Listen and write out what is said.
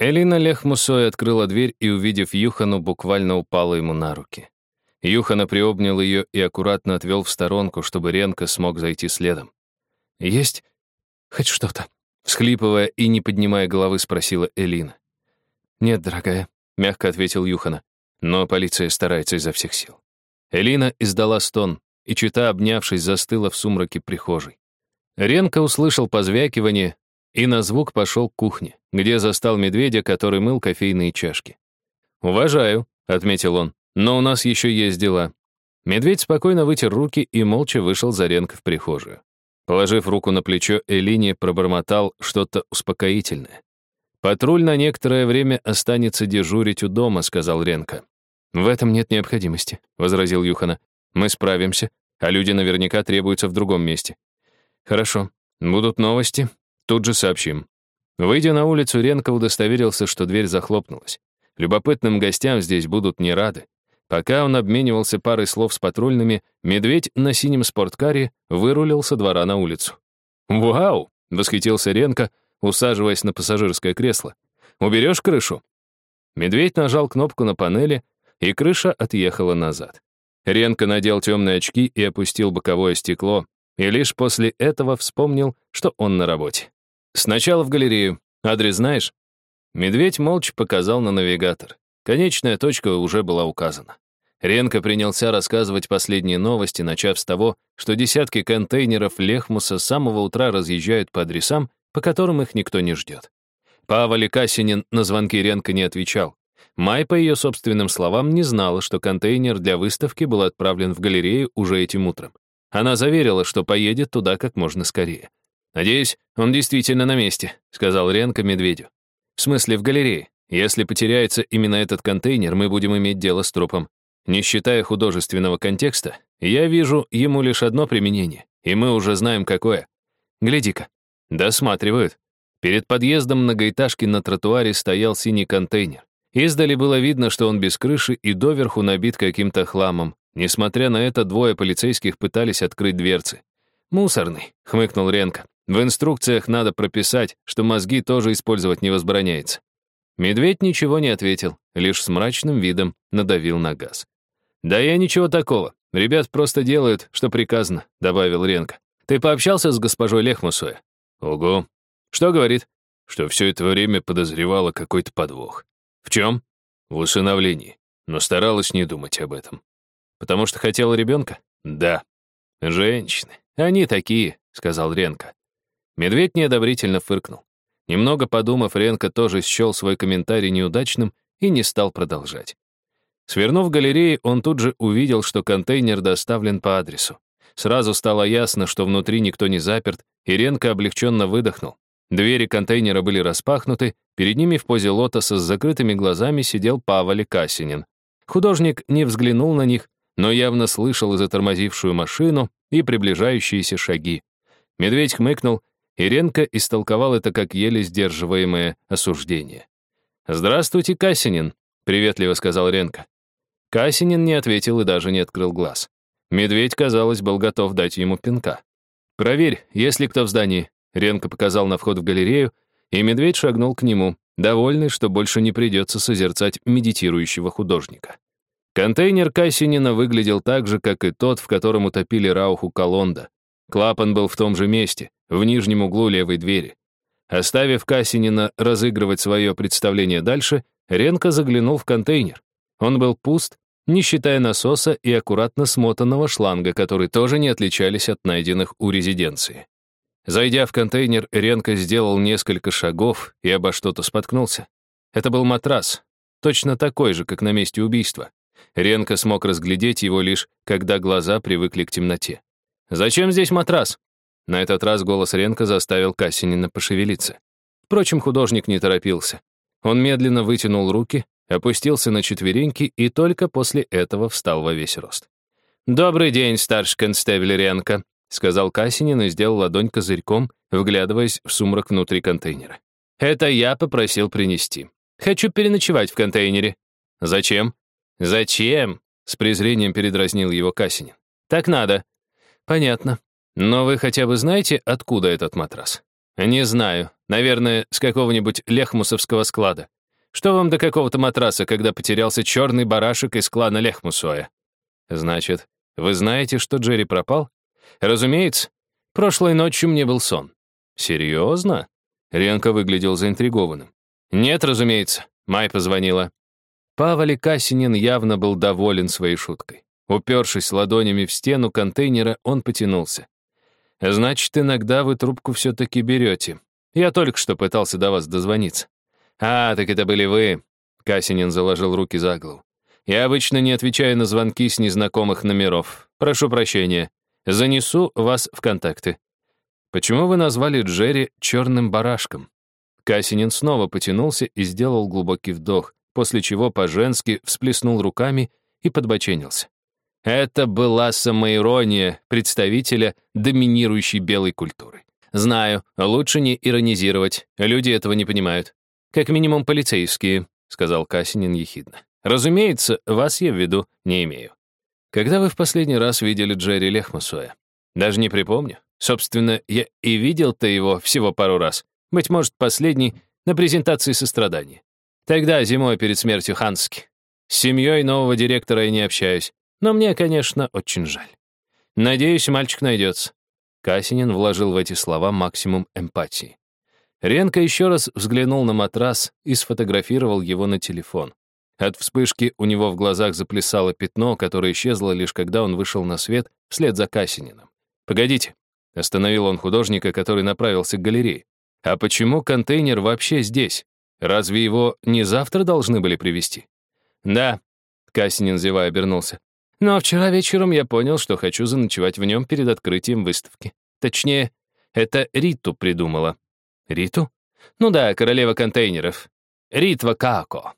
Элина Лехмусой открыла дверь и, увидев Юхану, буквально упала ему на руки. Юхана приобнял ее и аккуратно отвел в сторонку, чтобы Ренка смог зайти следом. «Есть хоть что-то?» Всхлипывая и не поднимая головы, спросила Элина. «Нет, дорогая», — мягко ответил Юхана. Но полиция старается изо всех сил. Элина издала стон, и чита, обнявшись, застыла в сумраке прихожей. Ренка услышал позвякивание и на звук пошел к кухне, где застал медведя, который мыл кофейные чашки. «Уважаю», — отметил он, — «но у нас еще есть дела». Медведь спокойно вытер руки и молча вышел за Ренко в прихожую. Положив руку на плечо, Элине пробормотал что-то успокоительное. «Патруль на некоторое время останется дежурить у дома», — сказал Ренко. «В этом нет необходимости», — возразил Юхана. «Мы справимся, а люди наверняка требуются в другом месте». «Хорошо. Будут новости. Тут же сообщим». Выйдя на улицу, Ренко удостоверился, что дверь захлопнулась. Любопытным гостям здесь будут не рады. Пока он обменивался парой слов с патрульными, медведь на синем спорткаре вырулил со двора на улицу. «Вау!» — восхитился Ренко, усаживаясь на пассажирское кресло. «Уберешь крышу?» Медведь нажал кнопку на панели, и крыша отъехала назад. Ренко надел темные очки и опустил боковое стекло, и лишь после этого вспомнил, что он на работе. «Сначала в галерею. Адрес знаешь?» Медведь молча показал на навигатор. Конечная точка уже была указана. Ренко принялся рассказывать последние новости, начав с того, что десятки контейнеров Лехмуса с самого утра разъезжают по адресам, по которым их никто не ждет. Павел Касинин на звонки Ренко не отвечал. Май, по ее собственным словам, не знала, что контейнер для выставки был отправлен в галерею уже этим утром. Она заверила, что поедет туда как можно скорее. «Надеюсь, он действительно на месте», — сказал Ренко медведю. «В смысле, в галерее. Если потеряется именно этот контейнер, мы будем иметь дело с трупом. Не считая художественного контекста, я вижу ему лишь одно применение, и мы уже знаем, какое. Гляди-ка. Досматривают. Перед подъездом многоэтажки на тротуаре стоял синий контейнер. Издали было видно, что он без крыши и доверху набит каким-то хламом. Несмотря на это, двое полицейских пытались открыть дверцы. «Мусорный», — хмыкнул Ренко. «В инструкциях надо прописать, что мозги тоже использовать не возбраняется». Медведь ничего не ответил, лишь с мрачным видом надавил на газ. «Да я ничего такого. Ребят просто делают, что приказано», — добавил Ренко. «Ты пообщался с госпожой Лехмусой?» «Ого. Что говорит?» «Что все это время подозревала какой-то подвох». «В чем?» «В усыновлении. Но старалась не думать об этом». «Потому что хотела ребенка?» «Да». «Женщины. Они такие», — сказал Ренко. Медведь неодобрительно фыркнул. Немного подумав, Ренко тоже счел свой комментарий неудачным и не стал продолжать. Свернув галереи, он тут же увидел, что контейнер доставлен по адресу. Сразу стало ясно, что внутри никто не заперт, и Ренко облегченно выдохнул. Двери контейнера были распахнуты, перед ними в позе лотоса с закрытыми глазами сидел Павел Касинин. Художник не взглянул на них, но явно слышал затормозившую машину, и приближающиеся шаги. Медведь хмыкнул Иренко истолковал это как еле сдерживаемое осуждение. «Здравствуйте, Касинин», — приветливо сказал Ренко. Касинин не ответил и даже не открыл глаз. Медведь, казалось, был готов дать ему пинка. «Проверь, есть ли кто в здании», — Ренко показал на вход в галерею, и медведь шагнул к нему, довольный, что больше не придется созерцать медитирующего художника. Контейнер Кассинина выглядел так же, как и тот, в котором утопили Рауху Колонда. Клапан был в том же месте, в нижнем углу левой двери. Оставив Касинина разыгрывать свое представление дальше, Ренко заглянул в контейнер. Он был пуст, не считая насоса и аккуратно смотанного шланга, которые тоже не отличались от найденных у резиденции. Зайдя в контейнер, Ренко сделал несколько шагов и обо что-то споткнулся. Это был матрас, точно такой же, как на месте убийства. Ренко смог разглядеть его лишь, когда глаза привыкли к темноте. «Зачем здесь матрас?» На этот раз голос Ренка заставил Кассинина пошевелиться. Впрочем, художник не торопился. Он медленно вытянул руки, опустился на четвереньки и только после этого встал во весь рост. «Добрый день, старший констебль Ренко», — сказал Кассинин и сделал ладонь козырьком, вглядываясь в сумрак внутри контейнера. «Это я попросил принести. Хочу переночевать в контейнере». «Зачем?» «Зачем?» — с презрением передразнил его Кассинин. «Так надо». «Понятно. Но вы хотя бы знаете, откуда этот матрас? Не знаю, Наверное, с какого-нибудь лехмусовского склада. Что вам до какого-то матраса, когда потерялся черный барашек из клана Лехмусоя? Значит, вы знаете, что Джерри пропал? Разумеется. Прошлой ночью мне был сон. Серьезно? Ренко выглядел заинтригованным. Нет, разумеется. Май позвонила. Павали Касинин явно был доволен своей шуткой. Упершись ладонями в стену контейнера, он потянулся. «Значит, иногда вы трубку все-таки берете. Я только что пытался до вас дозвониться». «А, так это были вы», — Касинин заложил руки за голову. «Я обычно не отвечаю на звонки с незнакомых номеров. Прошу прощения. Занесу вас в контакты». «Почему вы назвали Джерри черным барашком?» Касинин снова потянулся и сделал глубокий вдох, после чего по-женски всплеснул руками и подбоченился. Это была самоирония представителя доминирующей белой культуры. Знаю, лучше не иронизировать, люди этого не понимают. Как минимум полицейские, сказал Касинин ехидно. Разумеется, вас я в виду не имею. Когда вы в последний раз видели Джерри Лехмусоя? Даже не припомню. Собственно, я и видел-то его всего пару раз. Быть может, последний на презентации сострадания. Тогда, зимой перед смертью Хански. С семьей нового директора я не общаюсь. Но мне, конечно, очень жаль. Надеюсь, мальчик найдется. Касинин вложил в эти слова максимум эмпатии. Ренко еще раз взглянул на матрас и сфотографировал его на телефон. От вспышки у него в глазах заплясало пятно, которое исчезло лишь когда он вышел на свет вслед за Касининым. «Погодите», — остановил он художника, который направился к галерее. «А почему контейнер вообще здесь? Разве его не завтра должны были привезти?» «Да», — Касинин зевая обернулся. Но вчера вечером я понял, что хочу заночевать в нем перед открытием выставки. Точнее, это Риту придумала. Риту? Ну да, королева контейнеров. Ритва Како.